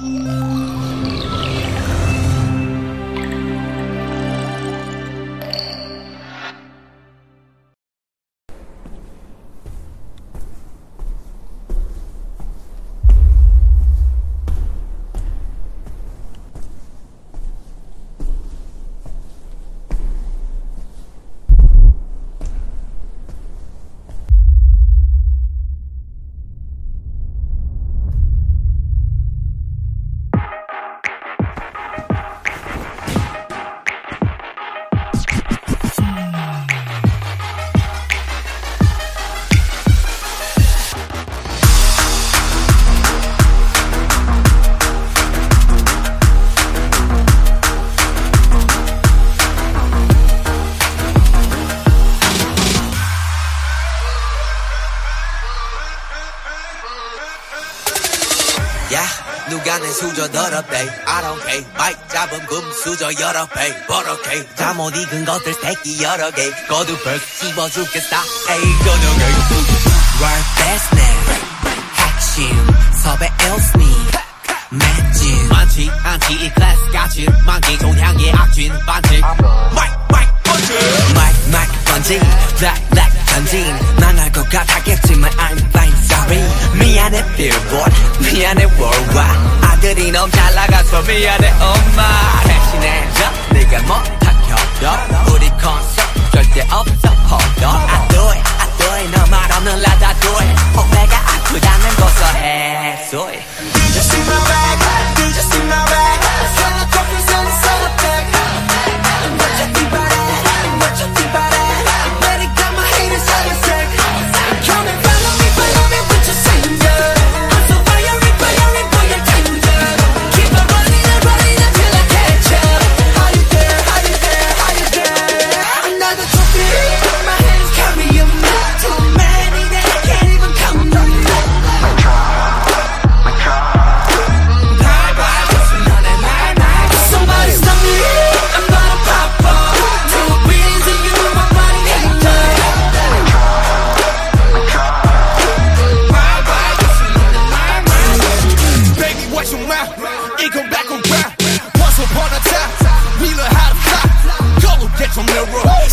Música 누가 내 수저 더럽대? I don't care. 마이크 잡음 금수저 여럿 패. 버럭해 잠못 익은 것들 새끼 여러 개. 거듭해서 씹어줄게 스타의 저녁에 World business 핵심 섭외 일순위 매진 많지 않지. 이 클래스 같이 만기 종향의 악진 반칙. Mic mic bungee. Mic mic bungee. Bright light 전진 망할 것 같았겠지만 I'm fine sorry 미안해 billboard 미안해 worldwide 아들이 너무 잘 나가서 미안해 엄마 대신해줘 네가 못한 협력 우리 콘서트 절대 없어 on I do it I do it 너말 없는 라다 do it 혹내가 아프다는 고소해 소리 Just in my bag, just in my bag.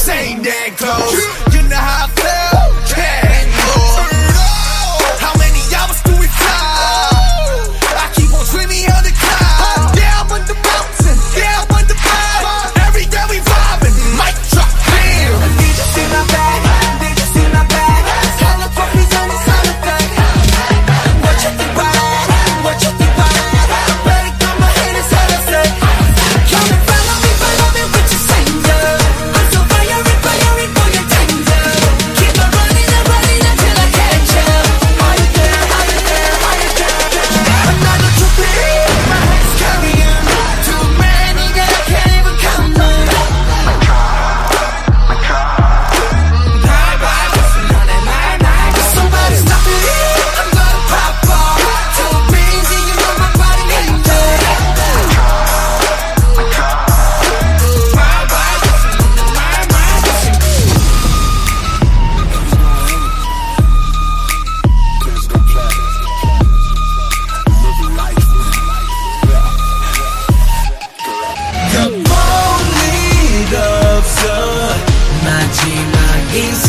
same damn clothes. He's